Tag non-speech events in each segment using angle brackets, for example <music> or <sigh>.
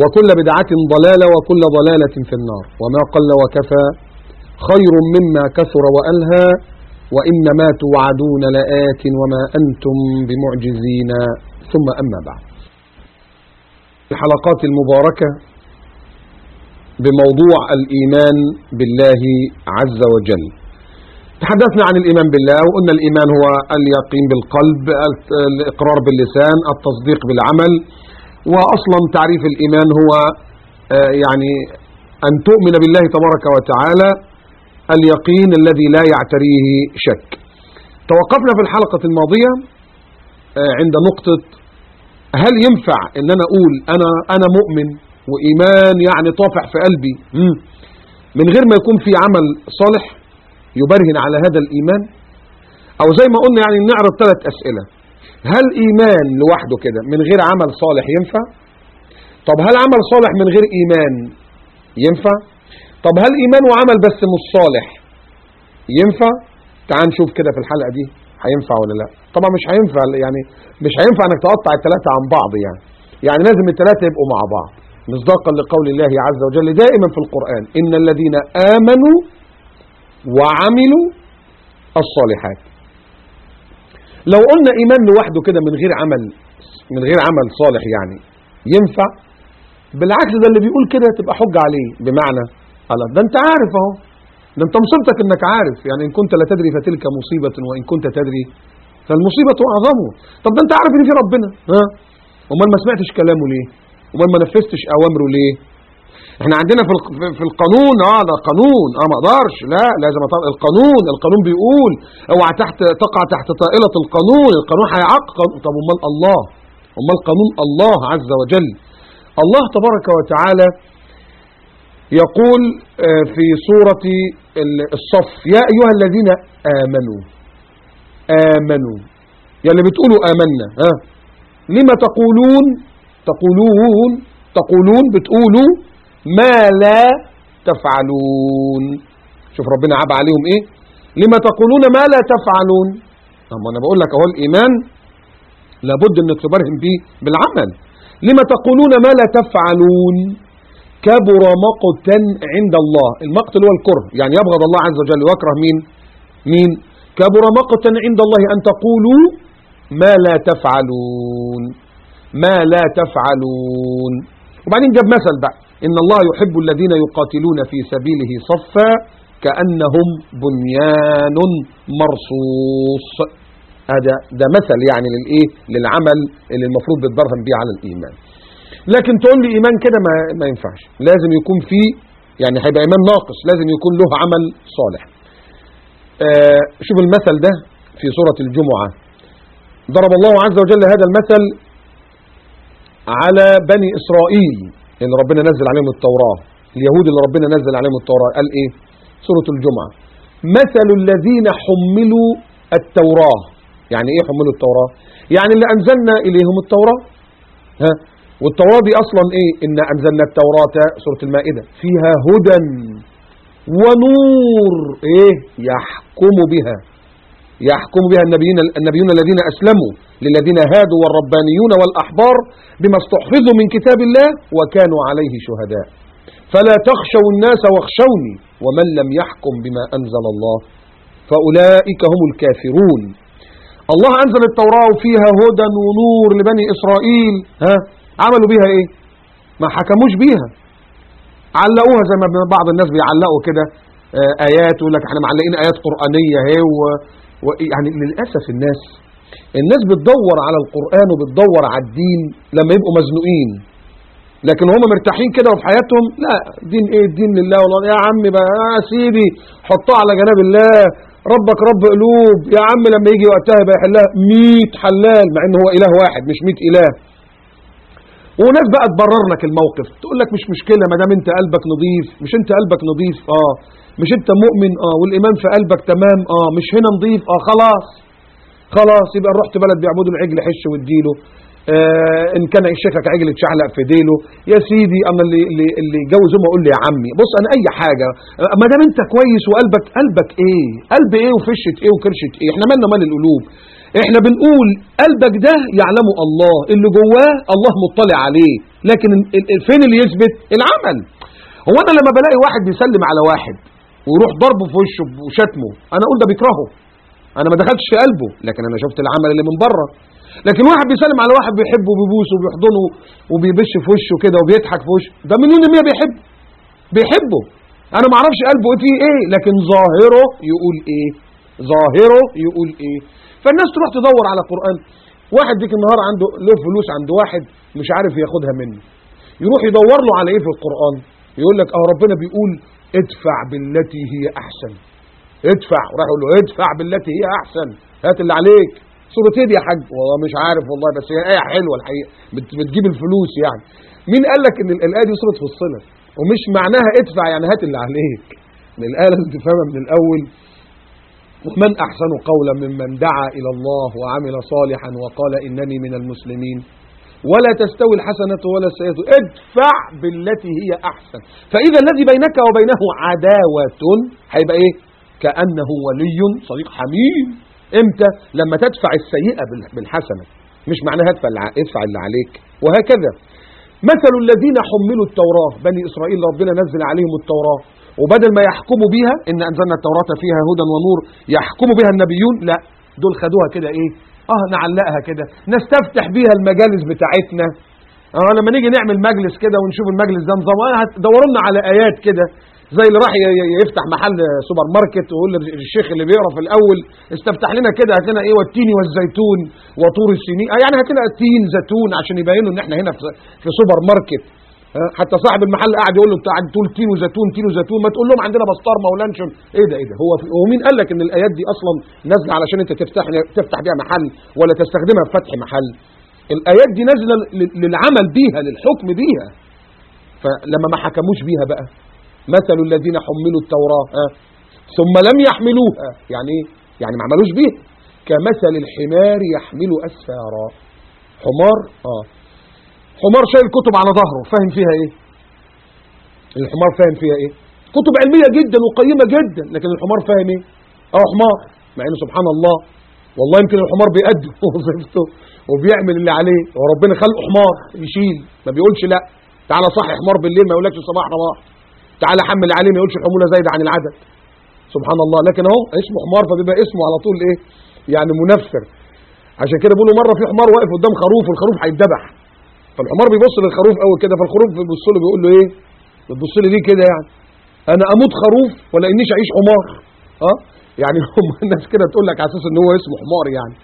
وكل بدعة ضلالة وكل ضلالة في النار. وما قل وكفى خير مما كثر وألهى وإنما توعدون لآت وما أنتم بمعجزين. ثم أما بعد. الحلقات المباركة بموضوع الإيمان بالله عز وجل. تحدثنا عن الإيمان بالله وقلنا الإيمان هو اليقين بالقلب الإقرار باللسان التصديق بالعمل وأصلا تعريف الإيمان هو يعني أن تؤمن بالله تبارك وتعالى اليقين الذي لا يعتريه شك. توقفنا في الحلقة الماضية عند نقطة هل ينفع إن أنا أقول أنا أنا مؤمن وإيمان يعني طافع في قلبي؟ من غير ما يكون في عمل صالح يبرهن على هذا الإيمان؟ أو زي ما قلنا يعني نعرض ثلاث أسئلة. هل إيمان لوحده كده من غير عمل صالح ينفع؟ طب هل عمل صالح من غير إيمان ينفع؟ طب هل إيمان وعمل بس مش صالح ينفع؟ تعال نشوف كده في الحلقة دي هينفع ولا لا. طبعا مش هينفع يعني مش هينفع إنك تقطع الثلاثة عن بعض يعني. يعني لازم الثلاثة يبقوا مع بعض. مصداقا لقول الله عز وجل دائما في القرآن إن الذين آمنوا وعملوا الصالحات. لو قلنا إيمان لوحده كده من غير عمل من غير عمل صالح يعني ينفع؟ بالعكس ده اللي بيقول كده تبقى حجة عليه بمعنى الله ده أنت عارف أهو ده أنت مصيبتك إنك عارف يعني إن كنت لا تدري فتلك مصيبة وإن كنت تدري فالمصيبة أعظمه. طب ده أنت عارف إن في ربنا ها؟ أمال ما سمعتش كلامه ليه؟ أمال ما نفذتش أوامره ليه؟ إحنا عندنا في في القانون آه ده قانون آه ما أقدرش لا لازم أطلع القانون القانون بيقول أوعى تحت تقع تحت طائلة القانون القانون هيعاقب طب أمال الله؟ أمال قانون الله عز وجل؟ الله تبارك وتعالى يقول في سورة الصف يا أيها الذين آمنوا آمنوا يا اللي بتقولوا آمنا ها؟ لما تقولون تقولون تقولون بتقولوا ما لا تفعلون. شوف ربنا عاب عليهم إيه؟ لما تقولون ما لا تفعلون. اما أنا بقول لك أهو الإيمان لابد انك تبرهن به بالعمل. لما تقولون ما لا تفعلون كبر مقتا عند الله. المقت اللي هو الكره يعني يبغض الله عز وجل ويكره مين؟ مين؟ كبر مقتا عند الله أن تقولوا ما لا تفعلون. ما لا تفعلون. وبعدين جاب مثل بقى. إن الله يحب الذين يقاتلون في سبيله صفا كأنهم بنيان مرصوص. هذا ده مثل يعني للإيه؟ للعمل اللي المفروض بتبرهن به على الإيمان. لكن تقول لي إيمان كده ما, ما ينفعش. لازم يكون فيه يعني هيبقى إيمان ناقص. لازم يكون له عمل صالح. آه شوف المثل ده في سورة الجمعة. ضرب الله عز وجل هذا المثل على بني إسرائيل. اللي ربنا نزل عليهم التوراة. اليهود اللي ربنا نزل عليهم التوراة قال إيه؟ سورة الجمعة. مثل الذين حملوا التوراة. يعني إيه حملوا التوراة؟ يعني اللي أنزلنا إليهم التوراة. ها؟ والتوراة دي أصلا إيه؟ إن أنزلنا التوراة سورة المائدة. فيها هدى ونور إيه؟ يحكم بها. يحكم بها النبيين, النبيون الذين أسلموا للذين هادوا والربانيون والأحبار بما استحفظوا من كتاب الله وكانوا عليه شهداء. فلا تخشوا الناس واخشوني ومن لم يحكم بما أنزل الله. فأولئك هم الكافرون. الله أنزل التوراة وفيها هدى ونور لبني إسرائيل. ها؟ عملوا بيها إيه؟ ما حكموش بيها. علقوها زي ما بعض الناس بيعلقوا كده. آيات يقول لك إحنا معلقين آيات قرآنية اهي. يعني للأسف الناس الناس بتدور على القرآن وبتدور على الدين لما يبقوا مزنوقين. لكن هم مرتاحين كده وفي حياتهم لا دين إيه؟ الدين لله والله. يا عم بقى يا سيدي حطها على جناب الله. ربك رب قلوب. يا عم لما يجي وقتها يبقى يحلها 100 حلال مع ان هو إله واحد مش 100 إله. وناس بقى تبرر لك الموقف. تقول لك مش مشكلة ما دام انت قلبك نظيف. مش انت قلبك نظيف آه. مش انت مؤمن آه. والإيمان في قلبك تمام آه. مش هنا نظيف آه. خلاص. خلاص يبقى رحت بلد بيعبدوا العجل حش واديله. آه. إن كان شيخك عجل اتشعلق في ديله. يا سيدي اما اللي اللي, اللي يجوز امه يقول لي يا عمي. بص أنا أي حاجة آه، ما دام أنت كويس وقلبك قلبك إيه؟ قلب إيه وفشة إيه وكرشة إيه؟ إحنا مالنا مال القلوب. إحنا بنقول قلبك ده يعلمه الله اللي جواه الله مطلع عليه. لكن فين اللي يثبت؟ العمل. هو أنا لما بلاقي واحد بيسلم على واحد ويروح ضربه في وشه وشتمه أنا أقول ده بيكرهه. أنا ما دخلتش في قلبه لكن أنا شفت العمل اللي من بره. لكن واحد بيسلم على واحد بيحبه وبيبوسه وبيحضنه وبيبش في وشه كده وبيضحك في وشه ده مليون المية بيحبه بيحبه. أنا ما أعرفش قلبه فيه إيه لكن ظاهره يقول إيه ظاهره يقول إيه. فالناس تروح تدور على قرآن. واحد ديك النهار عنده له فلوس عند واحد مش عارف ياخدها منه. يروح يدور له على إيه في القرآن؟ يقول لك آه ربنا بيقول ادفع بالتي هي أحسن. ادفع. وراح يقول له ادفع بالتي هي أحسن. هات اللي عليك. سورة إيه دي يا حاج. والله مش عارف والله بس هي آية حلوة الحقيقة. بت- بتجيب الفلوس يعني. مين قال لك إن الآية دي سورة فصلت؟ ومش معناها ادفع يعني هات اللي عليك. الآية لازم تفهمها من الأول. ومن أحسن قولا ممن دعا إلى الله وعمل صالحا وقال إنني من المسلمين؟ ولا تستوي الحسنة ولا السيئة. ادفع بالتي هي أحسن. فإذا الذي بينك وبينه عداوة هيبقى إيه؟ كأنه ولي صديق حميم. إمتى؟ لما تدفع السيئة بال- بالحسنة. مش معناها ادفع اللي عليك. وهكذا. مثل الذين حملوا التوراة. بني إسرائيل ربنا نزل عليهم التوراة. وبدل ما يحكموا بيها إن أنزلنا التوراة فيها هدى ونور يحكموا بها النبيون لا دول خدوها كده إيه؟ آه نعلقها كده. نستفتح بيها المجالس بتاعتنا. آه لما نيجي نعمل مجلس كده ونشوف المجلس ده نظام آه دوروا لنا على آيات كده. زي اللي راح يفتح محل سوبر ماركت ويقول للشيخ اللي بيقرأ في الأول استفتح لنا كده هات لنا إيه؟ والتين والزيتون وطور السنين آه يعني هات لنا تين زيتون عشان يبينوا إن إحنا هنا في سوبر ماركت. حتى صاحب المحل قاعد يقول له انت قاعد تقول تين وزيتون تين وزيتون ما تقول لهم عندنا بسطرمة ولانشون. إيه ده إيه ده؟ هو في- هو مين قال لك إن الآيات دي أصلا نازلة علشان أنت تفتح تفتح بيها محل ولا تستخدمها في فتح محل؟ الآيات دي نازلة للعمل بيها للحكم بيها. فلما ما حكموش بيها بقى مثل الذين حملوا التوراة آه، ثم لم يحملوها. يعني إيه؟ يعني ما عملوش بيها. كمثل الحمار يحمل أسفارا. حمار آه. حمار شايل كتب على ظهره فاهم فيها إيه؟ الحمار فاهم فيها إيه؟ كتب علمية جدا وقيمة جدا لكن الحمار فاهم إيه؟ آه حمار. مع إنه سبحان الله والله يمكن الحمار بيأدي <laughs> وظيفته وبيعمل اللي عليه. وربنا خلقه حمار يشيل. ما بيقولش لا. تعالى صحي حمار بالليل ما يقولكش صباح رباح تعالى حمل عليه ما يقولش الحمولة زايدة عن العدد. سبحان الله. لكن أهو اسمه حمار فبيبقى اسمه على طول إيه؟ يعني منفر. عشان كده بيقولوا مرة في حمار واقف قدام خروف والخروف هيتذبح. فالحمار بيبص للخروف قوي كده فالخروف بيبص له بيقول له إيه؟ بتبص لي ليه كده يعني؟ أنا أموت خروف ولا انيش أعيش حمار؟ آه؟ يعني <laughs> هم الناس كده تقول لك على أساس إن هو اسمه حمار يعني.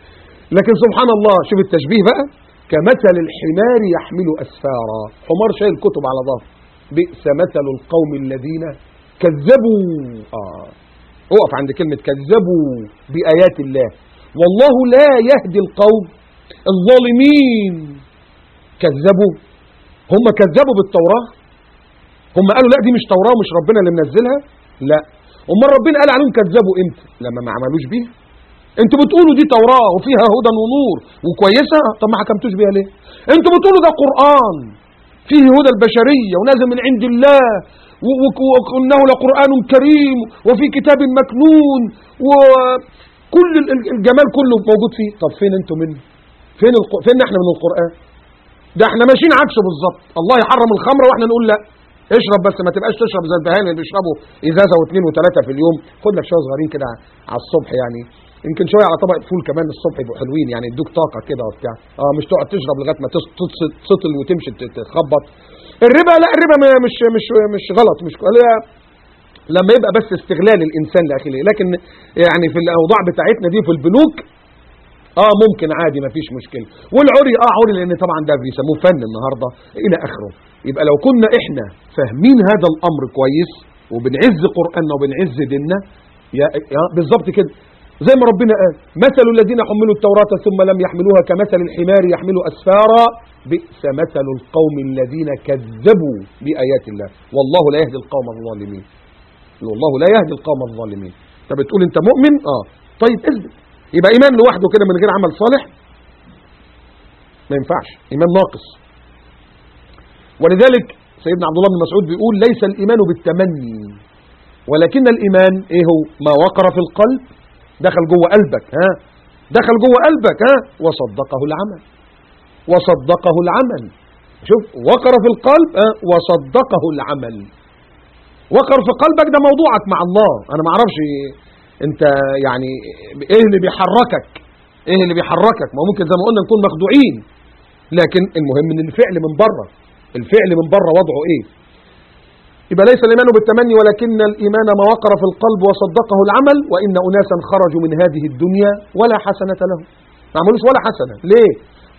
لكن سبحان الله شوف التشبيه بقى. كمثل الحمار يحمل أسفارا. حمار شايل كتب على ظهره. بئس مثل القوم الذين كذبوا. آه. اقف عند كلمة كذبوا بآيات الله. والله لا يهدي القوم الظالمين. كذبوا. هم كذبوا بالتوراة. هم قالوا لا دي مش توراة مش ربنا اللي منزلها. لا. امال ربنا قال عليهم كذبوا إمتى؟ لما ما عملوش بيها. أنتوا بتقولوا دي توراة وفيها هدى ونور وكويسة؟ طب ما حكمتوش بيها ليه؟ أنتوا بتقولوا ده قرآن فيه هدى البشرية ونازل من عند الله وإنه لقرآن كريم وفي كتاب مكنون وكل ال- ال- الجمال كله موجود فيه. طب فين أنتوا منه؟ فين الق... فين إحنا من القرآن؟ ده إحنا ماشيين عكسه بالظبط. الله يحرم الخمر وإحنا نقول لا. اشرب بس ما تبقاش تشرب زي البهائم اللي بيشربوا إزازة واثنين وثلاثه في اليوم. خد لك شوية صغيرين كده على الصبح يعني. يمكن شوية على طبق فول كمان الصبح يبقوا حلوين يعني يدوك طاقة كده وبتاع. آه مش تقعد تشرب لغاية ما تسطل وتمشي تخبط. الربا لا الربا مش مش مش غلط مش لما يبقى بس استغلال الإنسان لأخيه. لكن يعني في الأوضاع بتاعتنا دي في البنوك آه ممكن عادي ما فيش مشكلة. والعري آه عري لأن طبعا ده بيسموه فن النهارده إلى آخره. يبقى لو كنا إحنا فاهمين هذا الأمر كويس وبنعز قرآننا وبنعز ديننا يا, بالظبط كده. زي ما ربنا قال مثل الذين حملوا التوراة ثم لم يحملوها كمثل الحمار يحمل أسفارا بئس مثل القوم الذين كذبوا بآيات الله. والله لا يهدي القوم الظالمين. والله لا يهدي القوم الظالمين. انت بتقول أنت مؤمن؟ آه. طيب اثبت يبقى إيمان لوحده كده من غير عمل صالح ما ينفعش. إيمان ناقص. ولذلك سيدنا عبد الله بن مسعود بيقول ليس الإيمان بالتمني ولكن الإيمان إيه هو؟ ما وقر في القلب دخل جوه قلبك ها؟ دخل جوه قلبك ها؟ وصدقه العمل. وصدقه العمل. شوف وقر في القلب ها؟ وصدقه العمل. وقر في قلبك ده موضوعك مع الله. أنا ما أعرفش انت يعني إيه اللي بيحركك؟ إيه اللي بيحركك؟ ما ممكن زي ما قلنا نكون مخدوعين. لكن المهم إن الفعل من بره. الفعل من بره وضعه إيه؟ يبقى ليس الإيمان بالتمني ولكن الإيمان ما وقر في القلب وصدقه العمل وإن اناسا خرجوا من هذه الدنيا ولا حسنة لهم. ما عملوش ولا حسنة. ليه؟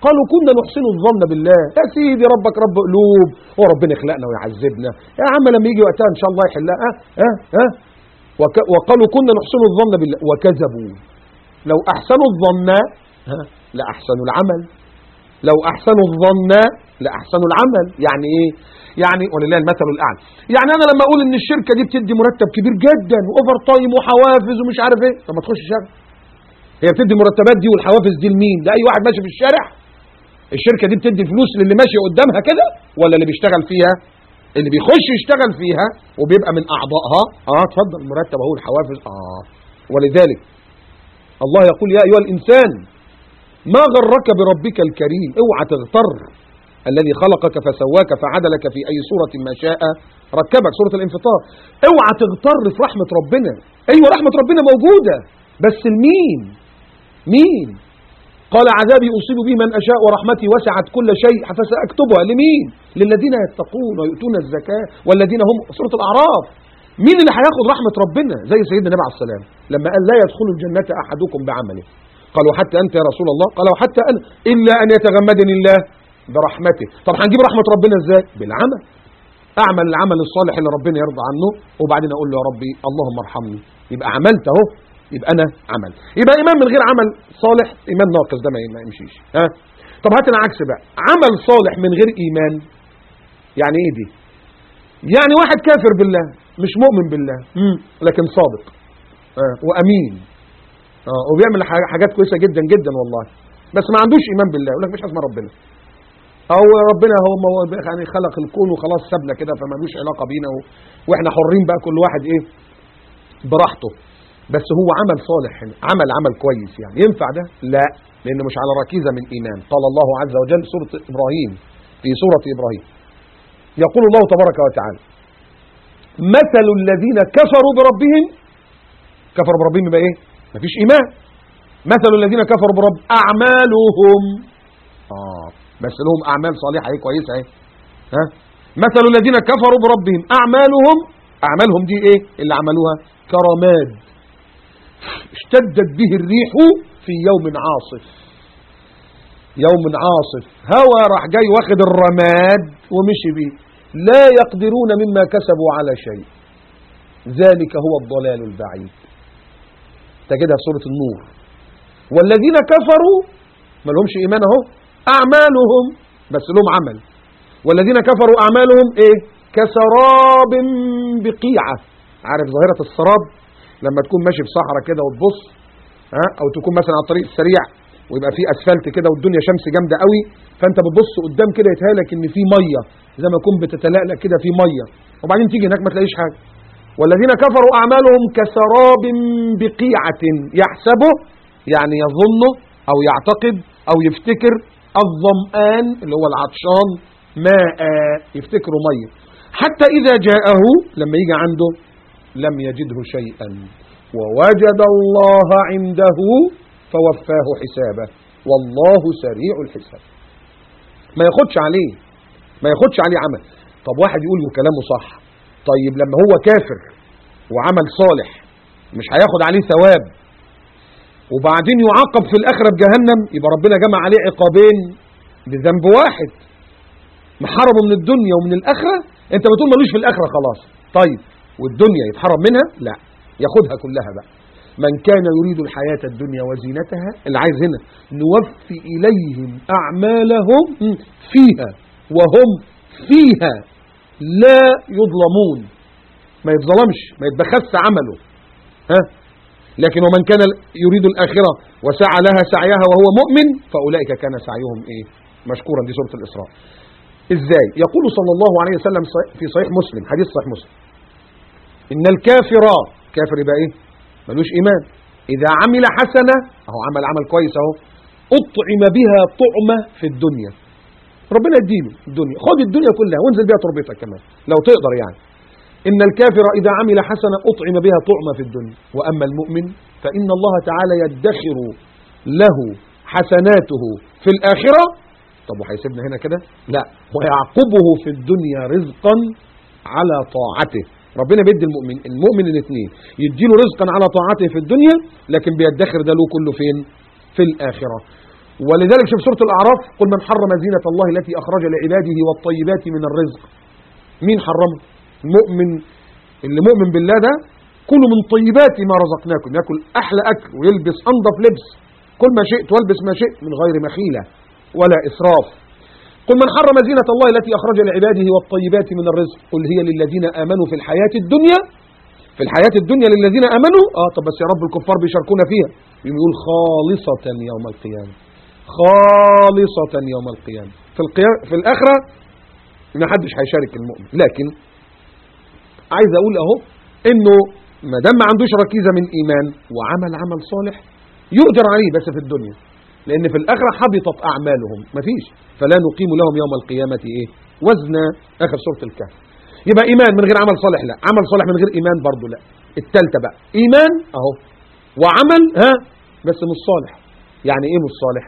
قالوا كنا نحسن الظن بالله. يا سيدي ربك رب قلوب. هو ربنا يخلقنا ويعذبنا. يا عم لما يجي وقتها إن شاء الله يحلها. ها ها ها وك وقالوا كنا نحسن الظن بالله. وكذبوا. لو أحسنوا الظن ها لأحسنوا العمل. لو أحسنوا الظن لأحسنوا العمل. يعني إيه؟ يعني ولله المثل الأعلى. يعني أنا لما أقول إن الشركة دي بتدي مرتب كبير جدا و overtime وحوافز ومش عارف إيه. طب ما تخش شغل هي بتدي المرتبات دي والحوافز دي لمين؟ لأي واحد ماشي في الشارع. الشركة دي بتدي فلوس للي ماشي قدامها كده ولا اللي بيشتغل فيها؟ اللي بيخش يشتغل فيها وبيبقى من أعضائها. آه اتفضل المرتب أهو الحوافز. آه ولذلك الله يقول يا أيها الإنسان ما غرك بربك الكريم؟ اوعى تغتر الذي خلقك فسواك فعدلك في أي صورة ما شاء ركبك. سورة الانفطار. اوعى تغتر في رحمة ربنا. أيوه رحمة ربنا موجودة. بس لمين؟ مين؟ قال عذابي أصيب به من أشاء ورحمتي وسعت كل شيء فسأكتبها لمين؟ للذين يتقون ويؤتون الزكاة والذين هم سورة الأعراف. مين اللي هياخد رحمة ربنا؟ زي سيدنا النبي عليه السلام لما قال لا يدخل الجنة أحدكم بعمله. قالوا حتى أنت يا رسول الله؟ قالوا حتى أنا إلا أن يتغمدني الله برحمته. طب هنجيب رحمة ربنا إزاي؟ بالعمل. أعمل العمل الصالح اللي ربنا يرضى عنه. وبعدين أقول له يا ربي اللهم ارحمني. يبقى عملت أهو. يبقى أنا عمل. يبقى إيمان من غير عمل صالح إيمان ناقص ده ما يمشيش. ها؟ طب هات العكس بقى. عمل صالح من غير إيمان يعني إيه دي؟ يعني واحد كافر بالله مش مؤمن بالله مم. لكن صادق. آه. وأمين. آه. وبيعمل حاجات كويسة جدا جدا والله. بس ما عندوش إيمان بالله يقول لك مش اسمه ربنا. أو ربنا هو يعني خلق الكون وخلاص سابنا كده فمالوش علاقة بينا و... وإحنا حرين بقى كل واحد إيه؟ براحته. بس هو عمل صالح عمل عمل كويس يعني. ينفع ده؟ لا لأنه مش على ركيزة من إيمان. قال الله عز وجل سورة إبراهيم في سورة إبراهيم. يقول الله تبارك وتعالى مثل الذين كفروا بربهم. كفروا بربهم يبقى إيه؟ مفيش إيمان. مثل الذين كفروا برب أعمالهم. آه بس لهم أعمال صالحة إيه؟ كويسة إيه؟ ها؟ مثل الذين كفروا بربهم. أعمالهم أعمالهم دي إيه؟ اللي عملوها كرماد اشتدت به الريح في يوم عاصف. يوم عاصف. هوا راح جاي واخد الرماد ومشي بيه. لا يقدرون مما كسبوا على شيء. ذلك هو الضلال البعيد. تجدها في سورة النور. والذين كفروا ما لهمش إيمان أهو. أعمالهم بس لهم عمل. والذين كفروا أعمالهم إيه؟ كسراب بقيعة. عارف ظاهرة السراب؟ لما تكون ماشي في صحراء كده وتبص ها أو تكون مثلا على الطريق السريع ويبقى فيه أسفلت كده والدنيا شمس جامدة قوي فأنت بتبص قدام كده يتهيألك إن في مية زي ما يكون بتتلألأ كده في مية. وبعدين تيجي هناك ما تلاقيش حاجة. والذين كفروا أعمالهم كسراب بقيعة يحسبه يعني يظنه أو يعتقد أو يفتكر الظمآن اللي هو العطشان ماء يفتكره مية. حتى إذا جاءه لما يجي عنده لم يجده شيئا. ووجد الله عنده فوفاه حسابه. والله سريع الحساب. ما ياخدش عليه ما ياخدش عليه عمل. طب واحد يقول وكلامه صح. طيب لما هو كافر وعمل صالح مش هياخد عليه ثواب. وبعدين يعاقب في الآخرة بجهنم يبقى ربنا جمع عليه عقابين بذنب واحد. محرمه من الدنيا ومن الآخرة؟ أنت بتقول ملوش في الآخرة خلاص. طيب. والدنيا يتحرم منها؟ لا. ياخدها كلها بقى. من كان يريد الحياة الدنيا وزينتها اللي عايز هنا نوفي إليهم أعمالهم فيها وهم فيها لا يظلمون. ما يتظلمش ما يتبخس عمله. ها؟ لكن ومن كان يريد الآخرة وسعى لها سعيها وهو مؤمن فأولئك كان سعيهم إيه؟ مشكورا. دي سورة الإسراء. إزاي؟ يقول صلى الله عليه وسلم في صحيح مسلم حديث صحيح مسلم. إن الكافر كافر يبقى إيه؟ ملوش إيمان. إذا عمل حسنة أهو عمل عمل كويس أهو أطعم بها طعمة في الدنيا. ربنا يديله الدنيا. خد الدنيا كلها وانزل بها تربتك كمان لو تقدر يعني. إن الكافر إذا عمل حسنة أطعم بها طعمة في الدنيا. وأما المؤمن فإن الله تعالى يدخر له حسناته في الآخرة. طب وهيسيبنا هنا كده؟ لا. ويعقبه في الدنيا رزقا على طاعته. ربنا بيدي المؤمن المؤمن الاثنين. يديله رزقا على طاعته في الدنيا لكن بيدخر ده له كله فين؟ في الآخرة. ولذلك شوف سورة الأعراف قل من حرم زينة الله التي أخرج لعباده والطيبات من الرزق. مين حرمه المؤمن اللي مؤمن بالله ده كلوا من طيبات ما رزقناكم. ياكل أحلى أكل ويلبس أنظف لبس. كل ما شئت والبس ما شئت من غير مخيلة ولا إسراف. قل من حرم زينة الله التي أخرج لعباده والطيبات من الرزق. قل هي للذين آمنوا في الحياة الدنيا. في الحياة الدنيا للذين آمنوا. آه طب بس يا رب الكفار بيشاركونا فيها. يقول خالصة يوم القيامة. خالصة يوم القيامة. في, القيامة في الآخرة ما حدش هيشارك المؤمن. لكن عايز أقول أهو إنه ما دام ما عندوش ركيزة من إيمان وعمل عمل صالح يؤجر عليه بس في الدنيا. لأن في الآخرة حبطت أعمالهم. مفيش فلا نقيم لهم يوم القيامة إيه؟ وزن آخر سورة الكهف. يبقى إيمان من غير عمل صالح لا. عمل صالح من غير إيمان برضو لا. التالتة بقى. إيمان أهو. وعمل ها؟ بس مش صالح. يعني إيه مش صالح؟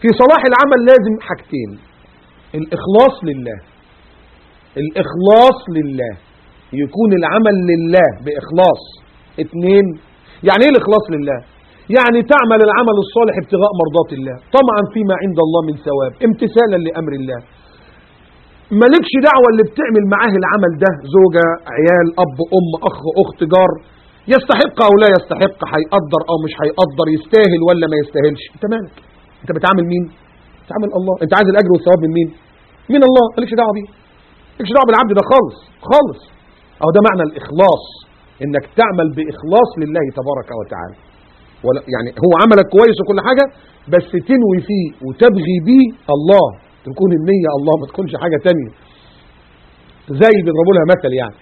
في صلاح العمل لازم حاجتين. الإخلاص لله. الإخلاص لله. يكون العمل لله بإخلاص. اتنين. يعني إيه الإخلاص لله؟ يعني تعمل العمل الصالح ابتغاء مرضات الله. طمعا فيما عند الله من ثواب امتثالا لأمر الله. مالكش دعوة اللي بتعمل معاه العمل ده زوجة عيال أب أم أخ أخت جار. يستحق أو لا يستحق هيقدر أو مش هيقدر يستاهل ولا ما يستاهلش. أنت مالك؟ أنت بتعامل مين؟ بتعامل الله. أنت عايز الأجر والثواب من مين؟ من الله. مالكش دعوة بيه. مالكش دعوة بالعبد ده خالص. خالص. أو ده معنى الإخلاص. إنك تعمل بإخلاص لله تبارك وتعالى. ولا يعني هو عملك كويس وكل حاجة بس تنوي فيه وتبغي بيه الله. تكون النية الله ما تكونش حاجة تانية. زي بيضربوا لها مثل يعني.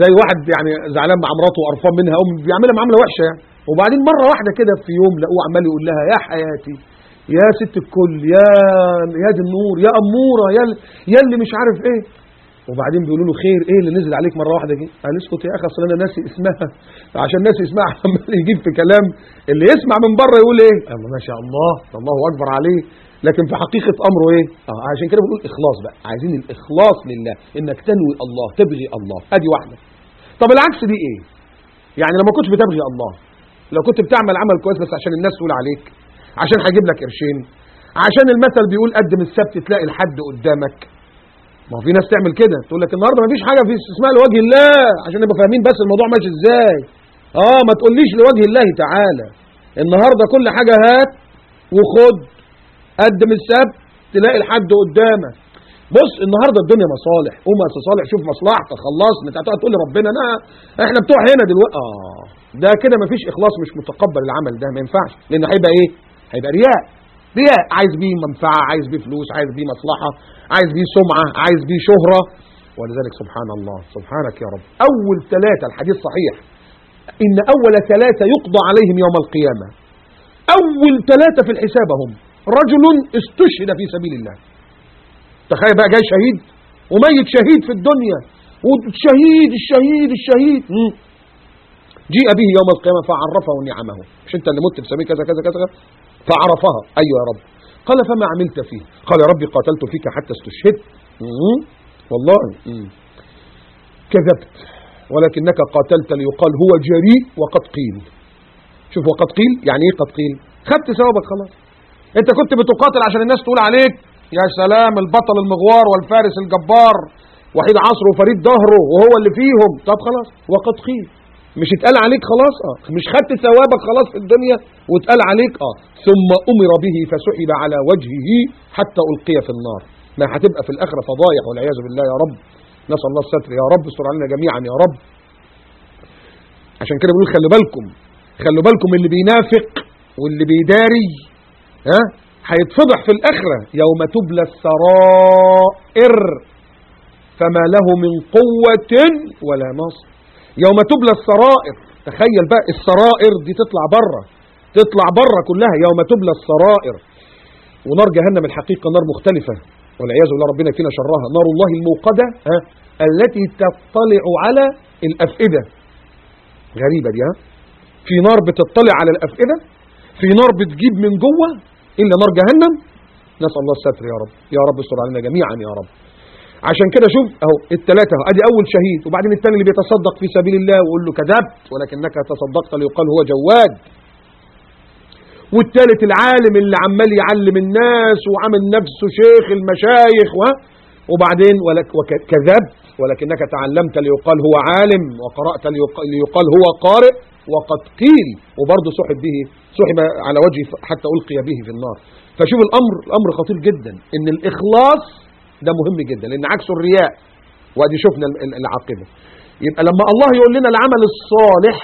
زي واحد يعني زعلان مع مراته وقرفان منها أو بيعملها معاملة وحشة يعني. وبعدين مرة واحدة كده في يوم لقوه عمال يقول لها يا حياتي يا ست الكل يا يا دي النور يا أمورة يا يا اللي مش عارف إيه. وبعدين بيقولوا له خير إيه اللي نزل عليك مرة واحدة كده قال اسكت يا أخي أصل أنا ناسي اسمها. عشان ناسي اسمها <laughs> عمال يجيب في كلام. اللي يسمع من بره يقول إيه؟ الله ما شاء الله الله أكبر عليه. لكن في حقيقة أمره إيه؟ آه عشان كده بنقول إخلاص بقى. عايزين الإخلاص لله. إنك تنوي الله تبغي الله. أدي واحدة. طب العكس دي إيه؟ يعني لما كنتش بتبغي الله لو كنت بتعمل عمل كويس بس عشان الناس تقول عليك عشان هيجيب لك قرشين عشان المثل بيقول قدم السبت تلاقي الحد قدامك. ما هو في ناس تعمل كده. تقول لك النهارده مفيش حاجة في اسمها لوجه الله عشان نبقى فاهمين بس الموضوع ماشي إزاي. آه ما تقوليش لوجه الله تعالى. النهارده كل حاجة هات وخد. قدم السبت تلاقي الحد قدامك. بص النهارده الدنيا مصالح. قوم يا صالح شوف مصلحتك خلصنا انت هتقعد تقول لربنا انا إحنا بتوع هنا دلوقتي. آه ده كده مفيش إخلاص مش متقبل العمل ده ما ينفعش. لأنه هيبقى إيه؟ هيبقى رياء. رياء عايز بيه منفعة عايز بيه فلوس عايز بيه مصلحة عايز بيه سمعة عايز بيه شهرة. ولذلك سبحان الله سبحانك يا رب. أول ثلاثة الحديث صحيح. إن أول ثلاثة يقضى عليهم يوم القيامة. أول ثلاثة في الحساب هم رجل استشهد في سبيل الله. تخيل بقى جاي شهيد وميت شهيد في الدنيا. والشهيد الشهيد الشهيد. جيء به يوم القيامة فعرفه نعمه. مش أنت اللي مت في سبيل كذا كذا كذا؟ فعرفها. أيوه يا رب. قال فما عملت فيه؟ قال يا ربي قاتلت فيك حتى استشهدت. والله. كذبت. ولكنك قاتلت ليقال هو جريء وقد قيل. شوف وقد قيل؟ يعني إيه قد قيل؟ خدت ثوابك خلاص. أنت كنت بتقاتل عشان الناس تقول عليك يا سلام البطل المغوار والفارس الجبار وحيد عصره وفريد ظهره وهو اللي فيهم. طب خلاص. وقد قيل. مش اتقال عليك خلاص؟ آه. مش خدت ثوابك خلاص في الدنيا؟ واتقال عليك؟ آه. ثم أمر به فسحب على وجهه حتى ألقي في النار. ما هتبقى في الآخرة فضايح والعياذ بالله يا رب. نسأل الله الستر يا رب. استر علينا جميعا يا رب. عشان كده بنقول خلوا بالكم. خلوا بالكم اللي بينافق واللي بيداري ها؟ هيتفضح في الآخرة. يوم تبلى السرائر فما له من قوة ولا نصر. يوم تبلى السرائر. تخيل بقى السرائر دي تطلع بره تطلع بره كلها يوم تبلى السرائر. ونار جهنم الحقيقة نار مختلفة. والعياذ بالله ربنا فينا شرها. نار الله الموقدة ها التي تطلع على الأفئدة. غريبة دي ها. في نار بتطلع على الأفئدة في نار بتجيب من جوه إلا نار جهنم. نسأل الله الستر يا رب. يا رب استر علينا جميعا يا رب. عشان كده شوف أهو الثلاثه أدي أول شهيد وبعدين الثاني اللي بيتصدق في سبيل الله ويقول له كذبت ولكنك تصدقت ليقال هو جواد. والثالث العالم اللي عمال يعلم الناس وعامل نفسه شيخ المشايخ و وبعدين وكذبت ولكنك تعلمت ليقال هو عالم وقرأت ليق- ليقال هو قارئ وقد قيل وبرضه سحب به سحب على وجهه حتى ألقي به في النار. فشوف الأمر الأمر خطير جدا إن الإخلاص ده مهم جدا لأن عكسه الرياء وأدي شفنا ال- ال- العاقبة يبقى لما الله يقول لنا العمل الصالح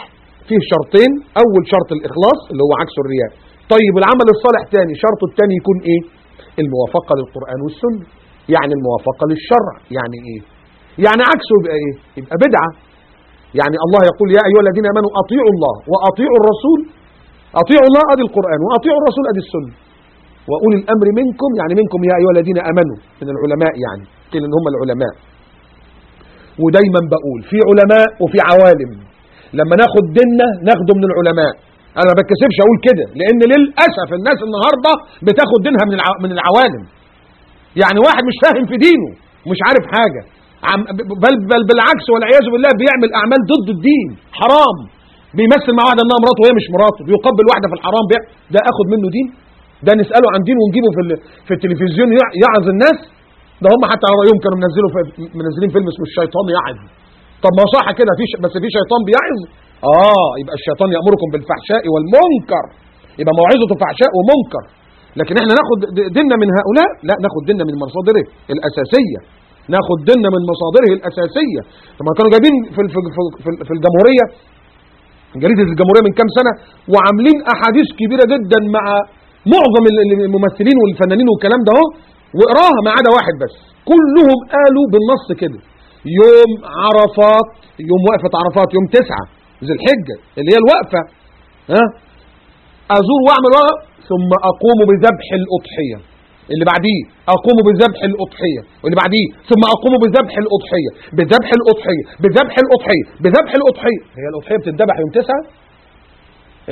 فيه شرطين أول شرط الإخلاص اللي هو عكسه الرياء. طيب العمل الصالح تاني شرطه التاني يكون إيه؟ الموافقة للقرآن والسنة. يعني الموافقة للشرع. يعني إيه؟ يعني عكسه يبقى إيه؟ يبقى بدعة. يعني الله يقول يا أيها الذين آمنوا أطيعوا الله وأطيعوا الرسول. أطيعوا الله أدي القرآن وأطيعوا الرسول أدي السنة. وأولي الأمر منكم يعني منكم يا أيها الذين آمنوا من العلماء يعني قيل إن هم العلماء. ودايما بقول في علماء وفي عوالم. لما ناخد ديننا ناخده من العلماء. أنا ما بتكسفش أقول كده لأن للأسف الناس النهارده بتاخد دينها من من العوالم. يعني واحد مش فاهم في دينه مش عارف حاجة. عم بل بل بالعكس والعياذ بالله بيعمل أعمال ضد الدين. حرام. بيمثل مع واحدة انها مراته وهي مش مراته. بيقبل واحدة في الحرام بيع ده اخد منه دين. ده نسأله عن دين ونجيبه في في التلفزيون يع- يعظ الناس. ده هم حتى على رأيهم كانوا منزلوا منزلين فيلم اسمه الشيطان يعظ. طب ما صح كده في بس في شيطان بيعظ. آه يبقى الشيطان يأمركم بالفحشاء والمنكر. يبقى موعظته فحشاء ومنكر. لكن إحنا ناخد ديننا من هؤلاء؟ لا ناخد ديننا من مصادره الأساسية. ناخد ديننا من مصادره الأساسية. لما كانوا جايبين في في ال- في ال- في الجمهورية جريدة الجمهورية من كام سنة وعاملين أحاديث كبيرة جدا مع معظم ال- ال- الممثلين والفنانين والكلام ده اهو واقراها ما عدا واحد بس. كلهم قالوا بالنص كده. يوم عرفات يوم وقفة عرفات يوم تسعة ذي الحجة اللي هي الوقفة. ها؟ أزور وأعمل وقف ثم أقوم بذبح الأضحية. اللي بعديه أقوم بذبح الأضحية. واللي بعديه ثم أقوم بذبح الأضحية. بذبح الأضحية بذبح الأضحية بذبح الأضحية. هي الأضحية بتذبح يوم تسعة؟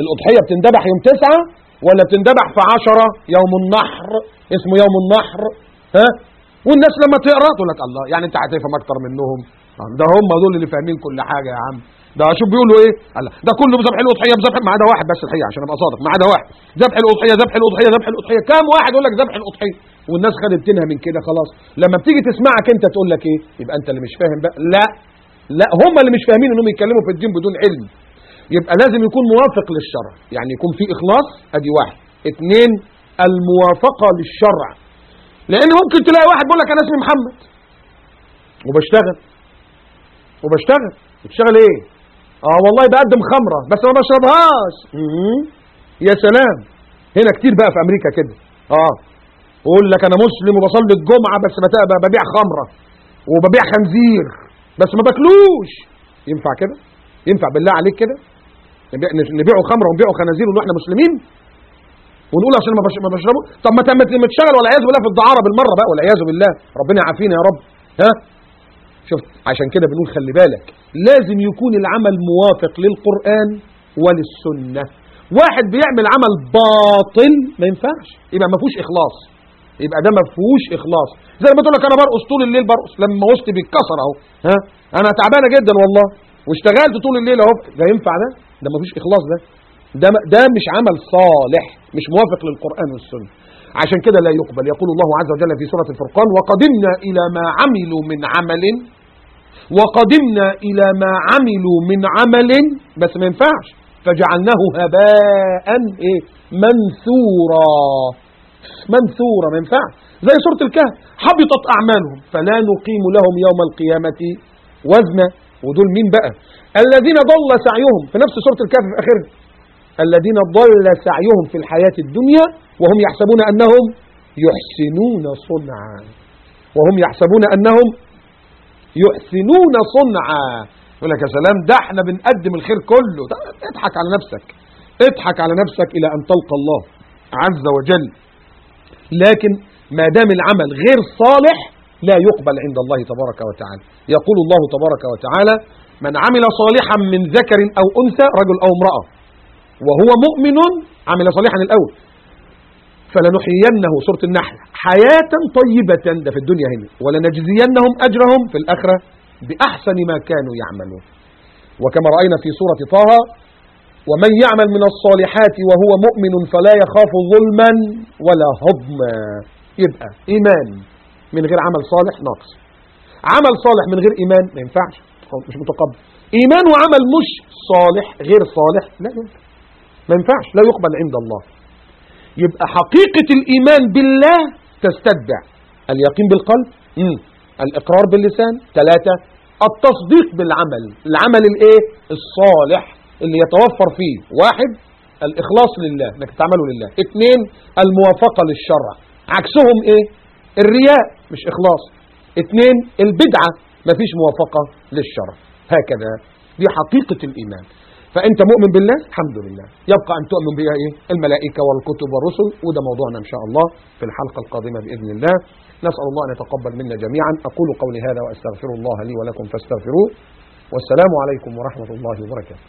الأضحية بتندبح يوم تسعة؟ ولا بتندبح في عشرة يوم النحر. اسمه يوم النحر. ها؟ والناس لما تقرأ تقول لك الله يعني انت هتفهم أكتر منهم. ده هم دول اللي فاهمين كل حاجة يا عم. ده شوف بيقولوا إيه؟ الله ده كله بذبح الأضحية بذبح ما عدا واحد بس الحقيقة عشان أبقى صادق ما عدا واحد. ذبح الأضحية ذبح الأضحية ذبح الأضحية. كام واحد يقول لك ذبح الأضحية؟ والناس خدت دينها من كده خلاص. لما بتيجي تسمعك أنت تقول لك إيه؟ يبقى أنت اللي مش فاهم بقى. لا. لا هم اللي مش فاهمين إنهم يتكلموا في الدين بدون علم. يبقى لازم يكون موافق للشرع. يعني يكون في إخلاص أدي واحد. اثنين الموافقة للشرع. لأن ممكن تلاقي واحد بيقول لك أنا اسمي محمد. وبشتغل. وبشتغل. بتشتغل إيه؟ آه والله بقدم خمرة بس ما بشربهاش. يا سلام. هنا كتير بقى في أمريكا كده. آه. يقول لك أنا مسلم وبصلي الجمعة بس ببيع خمرة. وببيع خنزير. بس ما باكلوش. ينفع كده؟ ينفع بالله عليك كده؟ نبيع- نبيعوا خمرة ونبيعوا خنازير إحنا مسلمين ونقول عشان ما بش- ما بشربه طب ما تشتغل والعياذ بالله في الدعارة بالمرة بقى والعياذ بالله. ربنا يعافينا يا رب. ها؟ شفت؟ عشان كده بنقول خلي بالك لازم يكون العمل موافق للقرآن وللسنة. واحد بيعمل عمل باطل ما ينفعش. يبقى ما فيهوش إخلاص. يبقى ده ما فيهوش إخلاص. زي ما تقول لك أنا برقص طول الليل برقص. لما وسطي بيتكسر أهو. ها؟ أنا تعبانة جدا والله. واشتغلت طول الليل أهو. ده ينفع ده؟ ده ما فيش إخلاص ده. ده ده مش عمل صالح مش موافق للقرآن والسنة. عشان كده لا يقبل. يقول الله عز وجل في سورة الفرقان وقدمنا إلى ما عملوا من عمل وقدمنا إلى ما عملوا من عمل بس ما ينفعش. فجعلناه هباء إيه؟ منثورا. منثورا ما ينفعش. زي سورة الكهف حبطت أعمالهم فلا نقيم لهم يوم القيامة وزنا. ودول مين بقى؟ الذين ضل سعيهم. في نفس سورة الكهف في آخرها الذين ضل سعيهم في الحياة الدنيا وهم يحسبون أنهم يحسنون صنعا. وهم يحسبون أنهم يحسنون صنعا. يقول لك يا سلام ده إحنا بنقدم الخير كله. اضحك على نفسك. اضحك على نفسك إلى أن تلقى الله عز وجل. لكن ما دام العمل غير صالح لا يقبل عند الله تبارك وتعالى. يقول الله تبارك وتعالى من عمل صالحا من ذكر أو أنثى رجل أو امرأة وهو مؤمن عمل صالحا الأول. فلنحيينه سورة النحل. حياة طيبة ده في الدنيا هنا. ولنجزينهم أجرهم في الآخرة بأحسن ما كانوا يعملون. وكما رأينا في سورة طه ومن يعمل من الصالحات وهو مؤمن فلا يخاف ظلما ولا هضما. يبقى إيمان من غير عمل صالح ناقص. عمل صالح من غير إيمان ما ينفعش. مش متقبل. إيمان وعمل مش صالح غير صالح لا ينفع ما ينفعش. لا يقبل عند الله. يبقى حقيقة الإيمان بالله تستتبع. اليقين بالقلب مم. الإقرار باللسان ثلاثة التصديق بالعمل. العمل الإيه؟ الصالح اللي يتوفر فيه. واحد الإخلاص لله إنك تعمله لله. اثنين الموافقة للشرع. عكسهم إيه؟ الرياء مش إخلاص. اثنين البدعة مفيش موافقة للشرع. هكذا دي حقيقة الإيمان. فأنت مؤمن بالله؟ الحمد لله. يبقى أن تؤمن بها إيه؟ الملائكة والكتب والرسل. وده موضوعنا إن شاء الله في الحلقة القادمة بإذن الله. نسأل الله أن يتقبل منا جميعا. أقول قولي هذا وأستغفر الله لي ولكم فاستغفروه. والسلام عليكم ورحمة الله وبركاته.